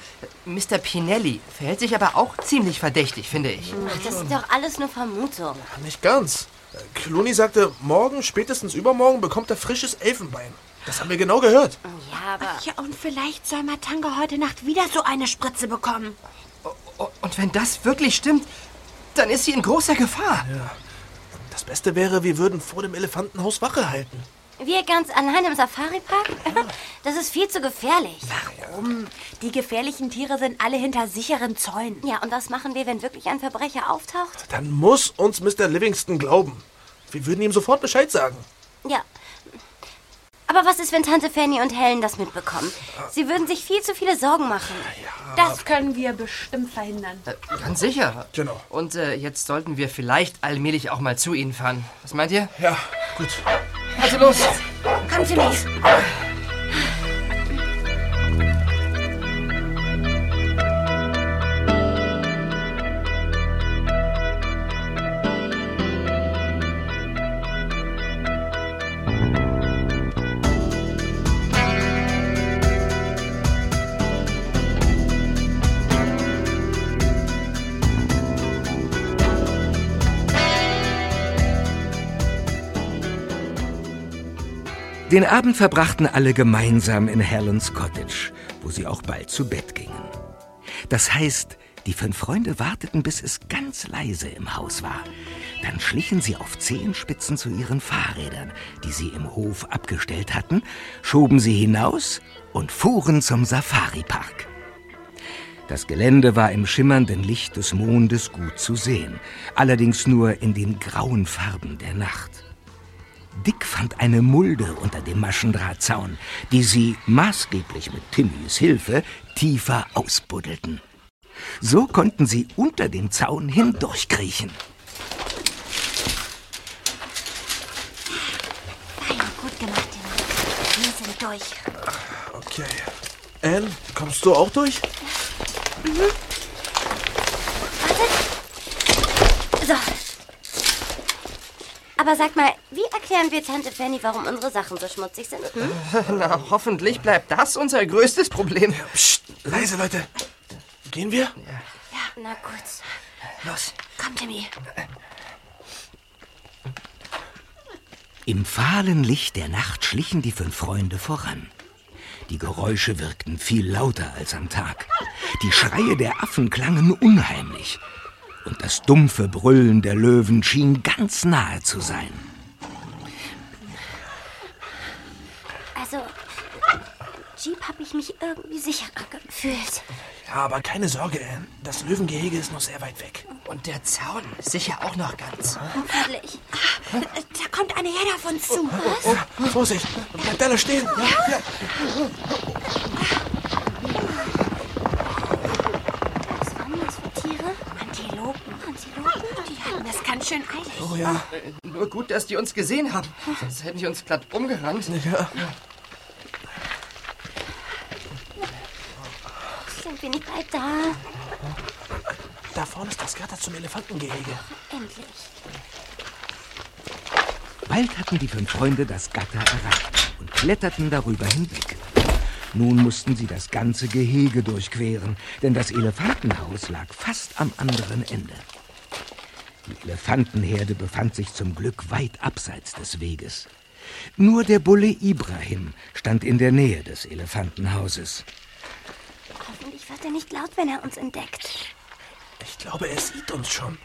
Mr. Pinelli verhält sich aber auch ziemlich verdächtig, finde ich. Ach, das ist doch alles nur Vermutung. Nicht ganz. Äh, Clooney sagte, morgen, spätestens übermorgen, bekommt er frisches Elfenbein. Das haben wir genau gehört. Ja, aber... Ja, und vielleicht soll Matanga heute Nacht wieder so eine Spritze bekommen. Und wenn das wirklich stimmt, dann ist sie in großer Gefahr. Ja. Das Beste wäre, wir würden vor dem Elefantenhaus Wache halten. Wir ganz allein im Safari-Park? Das ist viel zu gefährlich. Warum? Die gefährlichen Tiere sind alle hinter sicheren Zäunen. Ja, und was machen wir, wenn wirklich ein Verbrecher auftaucht? Dann muss uns Mr. Livingston glauben. Wir würden ihm sofort Bescheid sagen. Ja. Aber was ist, wenn Tante Fanny und Helen das mitbekommen? Sie würden sich viel zu viele Sorgen machen. Das können wir bestimmt verhindern. Äh, Ganz sicher. Genau. Und äh, jetzt sollten wir vielleicht allmählich auch mal zu Ihnen fahren. Was meint ihr? Ja, gut. Also los. Komm, Timmy. Den Abend verbrachten alle gemeinsam in Helens Cottage, wo sie auch bald zu Bett gingen. Das heißt, die fünf Freunde warteten, bis es ganz leise im Haus war. Dann schlichen sie auf Zehenspitzen zu ihren Fahrrädern, die sie im Hof abgestellt hatten, schoben sie hinaus und fuhren zum Safari-Park. Das Gelände war im schimmernden Licht des Mondes gut zu sehen, allerdings nur in den grauen Farben der Nacht. Dick fand eine Mulde unter dem Maschendrahtzaun, die sie maßgeblich mit Timmys Hilfe tiefer ausbuddelten. So konnten sie unter dem Zaun hindurchkriechen. Fein, gut gemacht, Timmy. Wir sind durch. Okay. Anne, kommst du auch durch? Mhm. So. Aber sag mal, wie erklären wir Tante Fanny, warum unsere Sachen so schmutzig sind? Hm? Na, hoffentlich bleibt das unser größtes Problem. Psst, leise, Leute. Gehen wir? Ja, na gut. Los. Komm, Timmy. Im fahlen Licht der Nacht schlichen die fünf Freunde voran. Die Geräusche wirkten viel lauter als am Tag. Die Schreie der Affen klangen unheimlich. Und das dumpfe Brüllen der Löwen schien ganz nahe zu sein. Also, Jeep habe ich mich irgendwie sicherer gefühlt. Ja, aber keine Sorge, Anne. Das Löwengehege ist noch sehr weit weg. Und der Zaun sicher auch noch ganz. Hoffentlich. Da kommt eine Herde auf uns zu. Oh, oh, Vorsicht! Bleibt alle stehen! Ja, ja. Was waren das für Tiere? Antilopen. Antilopen? Die hatten das ganz schön eilig. Oh ja. Nur gut, dass die uns gesehen haben. Sonst hätten die uns glatt umgerannt. Ja. Sind wir nicht bald da? Da vorne ist das Gatter zum Elefantengehege. Endlich. Bald hatten die fünf Freunde das Gatter erreicht und kletterten darüber hinweg. Nun mussten sie das ganze Gehege durchqueren, denn das Elefantenhaus lag fast am anderen Ende. Die Elefantenherde befand sich zum Glück weit abseits des Weges. Nur der Bulle Ibrahim stand in der Nähe des Elefantenhauses. Hoffentlich wird er nicht laut, wenn er uns entdeckt. Ich glaube, er sieht uns schon.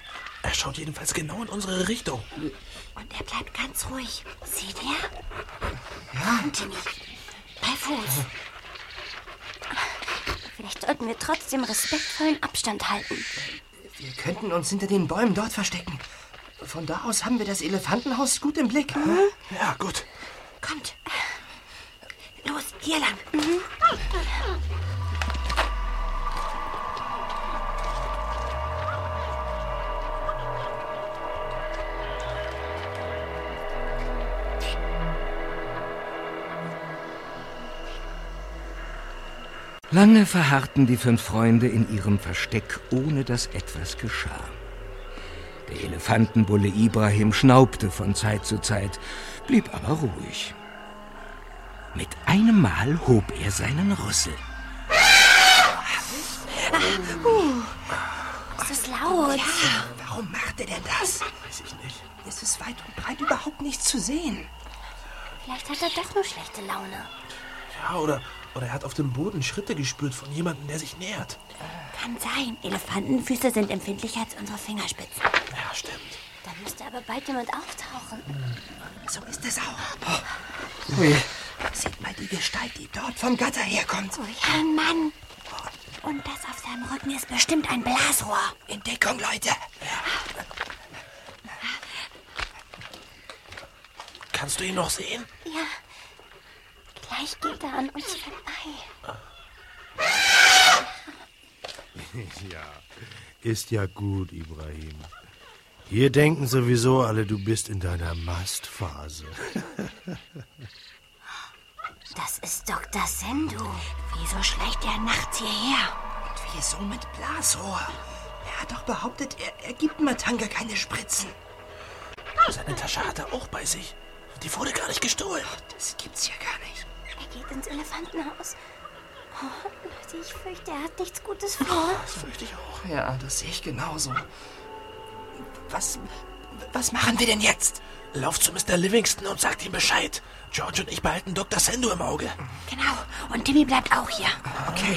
Er schaut jedenfalls genau in unsere Richtung. Und er bleibt ganz ruhig. Seht ihr? Ja. Komm, Timmy. Bei Fuß. Vielleicht sollten wir trotzdem respektvollen Abstand halten. Wir könnten uns hinter den Bäumen dort verstecken. Von da aus haben wir das Elefantenhaus gut im Blick. Ja, gut. Kommt. Los, hier lang. Mhm. Lange verharrten die fünf Freunde in ihrem Versteck, ohne dass etwas geschah. Der Elefantenbulle Ibrahim schnaubte von Zeit zu Zeit, blieb aber ruhig. Mit einem Mal hob er seinen Rüssel. Uh, ist das laut? Ja, warum macht er denn das? Weiß ich nicht. Es ist weit und breit überhaupt nichts zu sehen. Vielleicht hat er doch nur schlechte Laune. Ja, oder, oder er hat auf dem Boden Schritte gespürt von jemandem, der sich nähert. Kann sein. Elefantenfüße sind empfindlicher als unsere Fingerspitzen. Ja, stimmt. Dann müsste aber bald jemand auftauchen. So ist es auch. Ui. Seht mal die Gestalt, die dort vom Gatter herkommt. Ui, ein Mann. Und das auf seinem Rücken ist bestimmt ein Blasrohr. In Deckung, Leute. Kannst du ihn noch sehen? Ja. Gleich geht er an uns vorbei. Ja, ist ja gut, Ibrahim. Hier denken sowieso alle, du bist in deiner Mastphase. Das ist Dr. Sendu. Wieso schleicht er nachts hierher? Und wieso mit Blasrohr? Er hat doch behauptet, er, er gibt Matanga keine Spritzen. Seine Tasche hat er auch bei sich. Die wurde gar nicht gestohlen. Das gibt's ja gar nicht. Geht ins Elefantenhaus. Oh, Leute, ich fürchte, er hat nichts Gutes vor. Das fürchte ich auch. Ja, das sehe ich genauso. Was, was machen wir denn jetzt? Lauf zu Mr. Livingston und sagt ihm Bescheid. George und ich behalten Dr. Sendu im Auge. Genau. Und Timmy bleibt auch hier. Okay,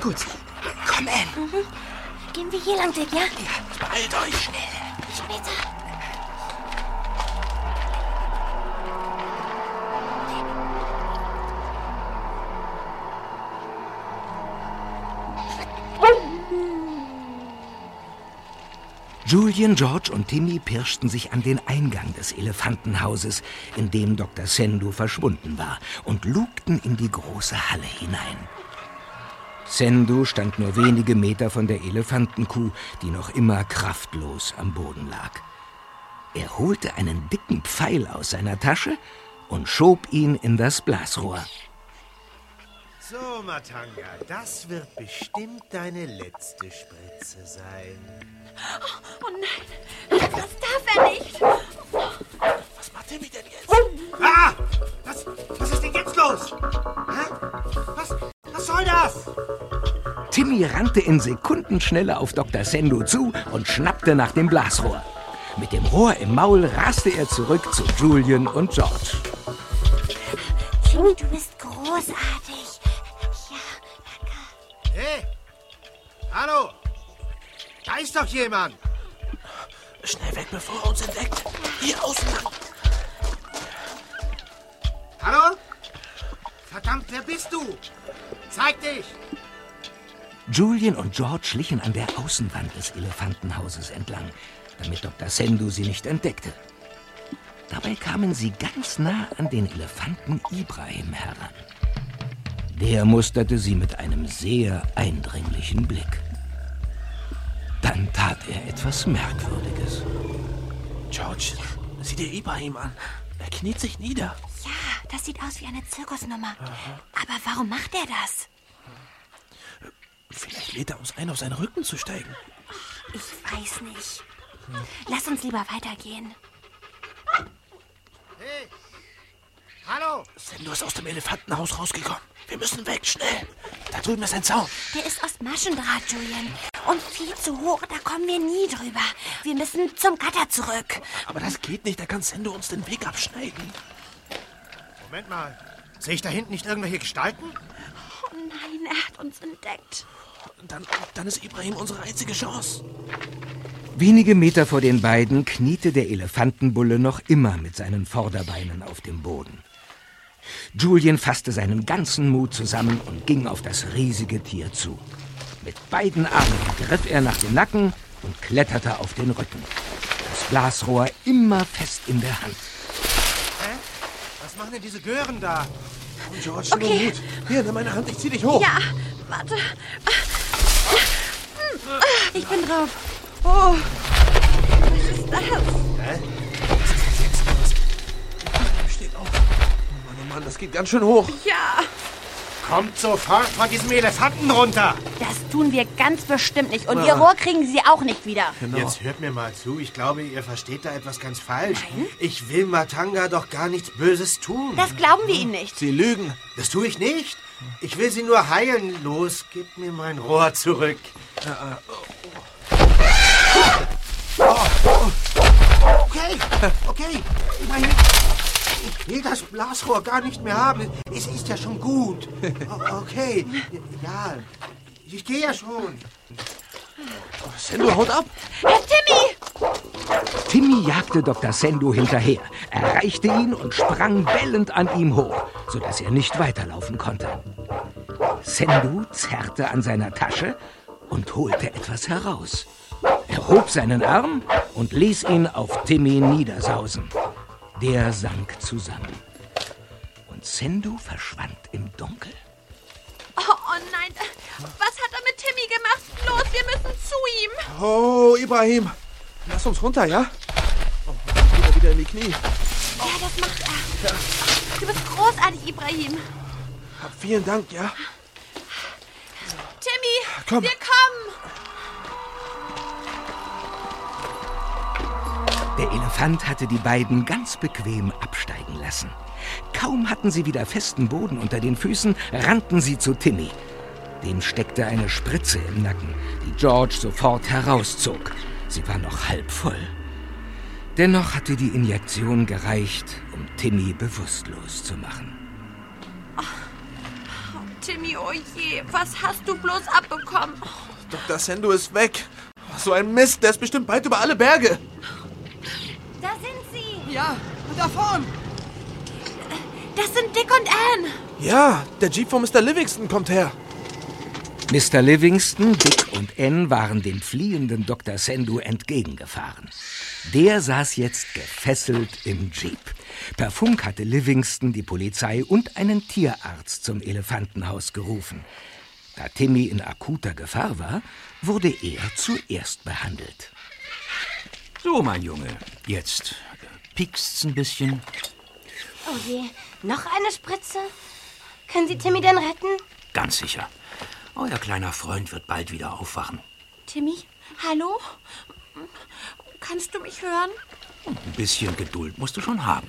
gut. Komm, Anne. Mhm. Gehen wir hier lang, Dick, ja? Ja, beeilt euch. Schnell. Später. Julian, George und Timmy pirschten sich an den Eingang des Elefantenhauses, in dem Dr. Sendu verschwunden war, und lugten in die große Halle hinein. Sendu stand nur wenige Meter von der Elefantenkuh, die noch immer kraftlos am Boden lag. Er holte einen dicken Pfeil aus seiner Tasche und schob ihn in das Blasrohr. So, Matanga, das wird bestimmt deine letzte Spritze sein. Oh, oh nein, das darf er nicht. Was macht Timmy denn jetzt? Oh. Ah! Was, was ist denn jetzt los? Hä? Was, was soll das? Timmy rannte in Sekundenschnelle auf Dr. Sendo zu und schnappte nach dem Blasrohr. Mit dem Rohr im Maul raste er zurück zu Julian und George. Timmy, du bist großartig. Hey! Hallo! Da ist doch jemand! Schnell weg, bevor er uns entdeckt. Hier außen lang. Hallo? Verdammt, wer bist du? Zeig dich! Julian und George schlichen an der Außenwand des Elefantenhauses entlang, damit Dr. Sendu sie nicht entdeckte. Dabei kamen sie ganz nah an den Elefanten Ibrahim heran. Der musterte sie mit einem sehr eindringlichen Blick. Dann tat er etwas Merkwürdiges. George, sieh dir Ibrahim an. Er kniet sich nieder. Ja, das sieht aus wie eine Zirkusnummer. Aber warum macht er das? Vielleicht lädt er uns ein, auf seinen Rücken zu steigen. Ich weiß nicht. Lass uns lieber weitergehen. Hallo! Sendo ist aus dem Elefantenhaus rausgekommen. Wir müssen weg, schnell. Da drüben ist ein Zaun. Der ist aus Maschendraht, Julian. Und viel zu hoch, da kommen wir nie drüber. Wir müssen zum Gatter zurück. Aber das geht nicht, da kann Sendo uns den Weg abschneiden. Moment mal. Sehe ich da hinten nicht irgendwelche Gestalten? Oh nein, er hat uns entdeckt. Dann, dann ist Ibrahim unsere einzige Chance. Wenige Meter vor den beiden kniete der Elefantenbulle noch immer mit seinen Vorderbeinen auf dem Boden. Julian fasste seinen ganzen Mut zusammen und ging auf das riesige Tier zu. Mit beiden Armen griff er nach dem Nacken und kletterte auf den Rücken. Das Blasrohr immer fest in der Hand. Hä? Was machen denn diese Gören da? Oh, George, nur Okay. Mut. Hier, nimm meine Hand, ich zieh dich hoch. Ja, warte. Ich bin drauf. Oh, was ist das? Hä? Mann, das geht ganz schön hoch. Ja, Kommt sofort von diesem Elefanten runter! Das tun wir ganz bestimmt nicht. Und Ah. ihr Rohr kriegen sie auch nicht wieder. Genau. Jetzt hört mir mal zu. Ich glaube, ihr versteht da etwas ganz falsch. Ich will Matanga doch gar nichts Böses tun. Das glauben wir ihnen nicht. Sie lügen. Das tue ich nicht. Ich will sie nur heilen. Los, gib mir mein Rohr zurück. Okay, okay. Immerhin. Ich will das Blasrohr gar nicht mehr haben. Es ist ja schon gut. Okay. Ja, ich gehe ja schon. Sendo, haut ab. Herr Timmy! Timmy jagte Dr. Sendo hinterher, erreichte ihn und sprang bellend an ihm hoch, sodass er nicht weiterlaufen konnte. Sendo zerrte an seiner Tasche und holte etwas heraus. Er hob seinen Arm und ließ ihn auf Timmy niedersausen. Der sank zusammen. Und Sendo verschwand im Dunkel. Oh, oh nein. Was hat er mit Timmy gemacht? Los, wir müssen zu ihm. Oh, Ibrahim. Lass uns runter, ja? Oh, geht er wieder in die Knie. Ja, das macht er. Du bist großartig, Ibrahim. Vielen Dank, ja? Timmy, Komm. wir kommen. Der Elefant hatte die beiden ganz bequem absteigen lassen. Kaum hatten sie wieder festen Boden unter den Füßen, rannten sie zu Timmy. Dem steckte eine Spritze im Nacken, die George sofort herauszog. Sie war noch halb voll. Dennoch hatte die Injektion gereicht, um Timmy bewusstlos zu machen. Timmy, oh je, was hast du bloß abbekommen? Dr. Sendo ist weg. So ein Mist, der ist bestimmt weit über alle Berge. Da sind sie. Ja, da vorn. Das sind Dick und Anne. Ja, der Jeep von Mr. Livingston kommt her. Mr. Livingston, Dick und Ann waren dem fliehenden Dr. Sendu entgegengefahren. Der saß jetzt gefesselt im Jeep. Per Funk hatte Livingston die Polizei und einen Tierarzt zum Elefantenhaus gerufen. Da Timmy in akuter Gefahr war, wurde er zuerst behandelt. So, mein Junge, jetzt piekst's ein bisschen. Oh je, noch eine Spritze? Können Sie Timmy denn retten? Ganz sicher. Euer kleiner Freund wird bald wieder aufwachen. Timmy, hallo? Kannst du mich hören? Ein bisschen Geduld musst du schon haben.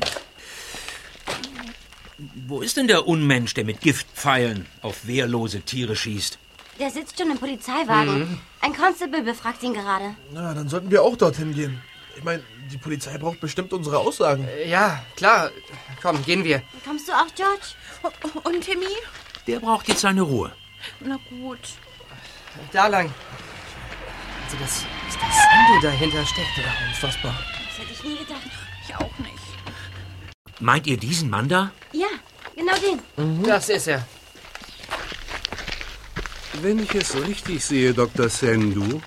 Wo ist denn der Unmensch, der mit Giftpfeilen auf wehrlose Tiere schießt? Der sitzt schon im Polizeiwagen. Mhm. Ein Constable befragt ihn gerade. Na, dann sollten wir auch dorthin gehen. Ich meine, die Polizei braucht bestimmt unsere Aussagen. Äh, Ja, klar. Komm, gehen wir. Kommst du auch, George? Und Timmy? Der braucht jetzt seine Ruhe. Na gut. Da lang. Also, dass das Sando dahinter steckt. Ja, unfassbar. Das hätte ich nie gedacht. Ich auch nicht. Meint ihr diesen Mann da? Ja, genau den. Das ist er. Wenn ich es richtig sehe, Dr. Sendu,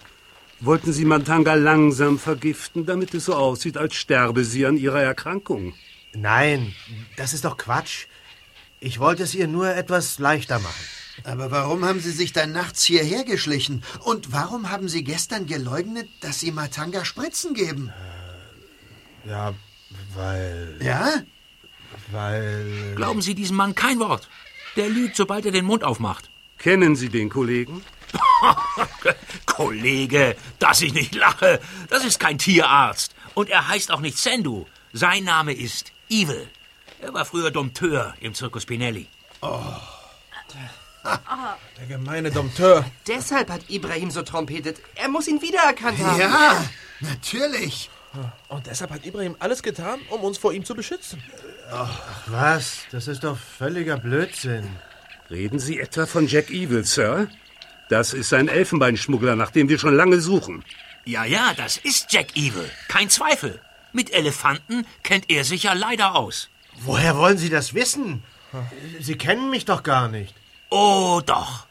wollten Sie Matanga langsam vergiften, damit es so aussieht, als sterbe sie an ihrer Erkrankung. Nein, das ist doch Quatsch. Ich wollte es ihr nur etwas leichter machen. Aber warum haben Sie sich dann nachts hierher geschlichen? Und warum haben Sie gestern geleugnet, dass Sie Matanga Spritzen geben? Ja, weil. Ja? Weil. Glauben Sie diesem Mann kein Wort. Der lügt, sobald er den Mund aufmacht. Kennen Sie den Kollegen? Kollege, dass ich nicht lache. Das ist kein Tierarzt. Und er heißt auch nicht Sendu. Sein Name ist Evil. Er war früher Dompteur im Zirkus Pinelli. Oh. Der gemeine Dompteur. Deshalb hat Ibrahim so trompetet. Er muss ihn wiedererkannt haben. Ja, natürlich. Und deshalb hat Ibrahim alles getan, um uns vor ihm zu beschützen. Ach, was? Das ist doch völliger Blödsinn. Reden Sie etwa von Jack Evil, Sir? Das ist ein Elfenbeinschmuggler, nach dem wir schon lange suchen. Ja, ja, das ist Jack Evil. Kein Zweifel. Mit Elefanten kennt er sich ja leider aus. Woher wollen Sie das wissen? Sie kennen mich doch gar nicht. Oh, doch.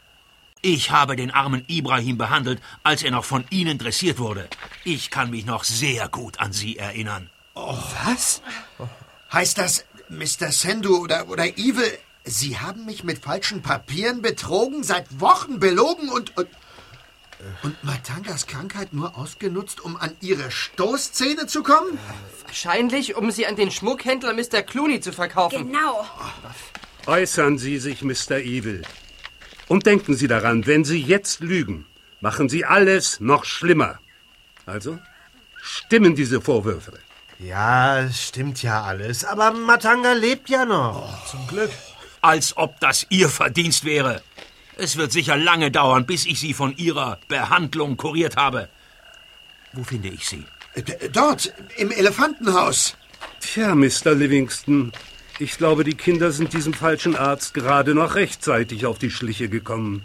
Ich habe den armen Ibrahim behandelt, als er noch von Ihnen dressiert wurde. Ich kann mich noch sehr gut an Sie erinnern. Oh, was? Heißt das, Mr. Sendu oder, oder Evil, Sie haben mich mit falschen Papieren betrogen, seit Wochen belogen und, und, und Matangas Krankheit nur ausgenutzt, um an Ihre Stoßzähne zu kommen? Wahrscheinlich, um sie an den Schmuckhändler Mr. Clooney zu verkaufen. Genau. Äußern Sie sich, Mr. Evil. Und denken Sie daran, wenn Sie jetzt lügen, machen Sie alles noch schlimmer. Also, stimmen diese Vorwürfe. Ja, es stimmt ja alles. Aber Matanga lebt ja noch. zum Glück. Als ob das Ihr Verdienst wäre. Es wird sicher lange dauern, bis ich Sie von Ihrer Behandlung kuriert habe. Wo finde ich Sie? D- Dort, im Elefantenhaus. Tja, Mr. Livingston, ich glaube, die Kinder sind diesem falschen Arzt gerade noch rechtzeitig auf die Schliche gekommen.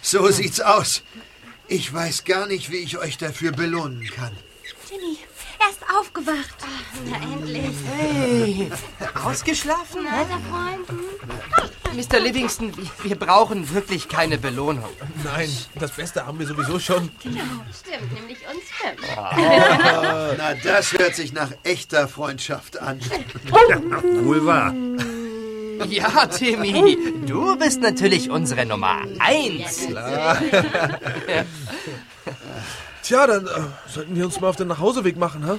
So sieht's aus. Ich weiß gar nicht, wie ich euch dafür belohnen kann. Er ist aufgewacht. na endlich. Hey, ausgeschlafen? Alter Freund. Mr. Livingston, wir- brauchen wirklich keine Belohnung. Nein, das Beste haben wir sowieso schon. Genau, stimmt, nämlich uns fünf. Ah, na, das hört sich nach echter Freundschaft an. Wohl wahr. Ja, Timmy, du bist natürlich unsere Nummer eins. Klar. Tja, dann äh, sollten wir uns mal auf den Nachhauseweg machen, ha?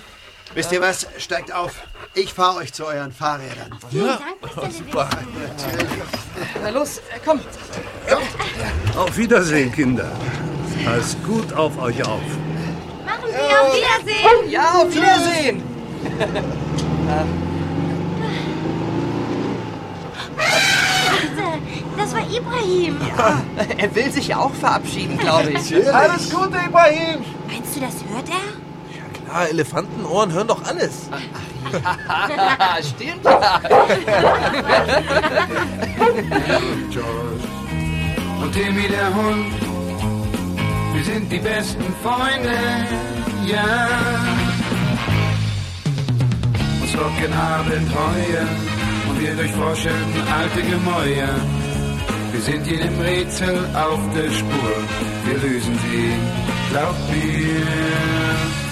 Wisst ihr was? Steigt auf. Ich fahre euch zu euren Fahrrädern. Ja, oh, super. Na los, äh, komm. Auf Wiedersehen, Kinder. Passt gut auf euch auf. Machen Sie auf Wiedersehen. Ja, auf Wiedersehen. Warte, das war Ibrahim. Ja, er will sich auch verabschieden, glaube ich. Alles Gute, Ibrahim. Meinst du, das hört er? Klar, Elefantenohren hören doch alles. Stimmt ja. George und Timmy der Hund, wir sind die besten Freunde, ja. Uns locken Abenteuer wir durchforschen alte Gemäuer. Wir sind jedem Rätsel auf der Spur, wir lösen sie, glaubt mir.